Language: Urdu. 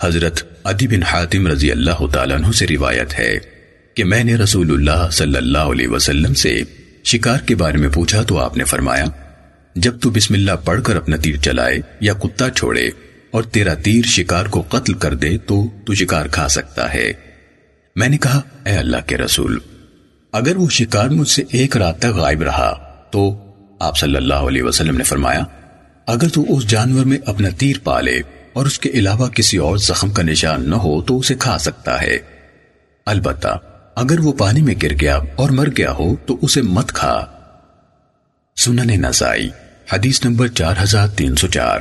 حضرت عدی بن حاتم رضی اللہ تعالیٰ عنہ سے روایت ہے کہ میں نے رسول اللہ صلی اللہ علیہ وسلم سے شکار کے بارے میں پوچھا تو آپ نے فرمایا، جب تو بسم اللہ پڑھ کر اپنا تیر چلائے یا کتا چھوڑے اور تیرا تیر شکار کو قتل کر دے تو تو شکار کھا سکتا ہے۔ میں نے کہا، اے اللہ کے رسول، اگر وہ شکار مجھ سے ایک رات تک غائب رہا تو آپ صلی اللہ علیہ وسلم نے فرمایا، اگر تو اس جانور میں اپنا تیر پالے اور اس کے علاوہ کسی اور زخم کا نشان نہ ہو تو اسے کھا سکتا ہے۔ البتہ اگر وہ پانی میں گر گیا اور مر گیا ہو تو اسے مت کھا۔ سنن نسائی، حدیث نمبر چار ہزار تین سو چار۔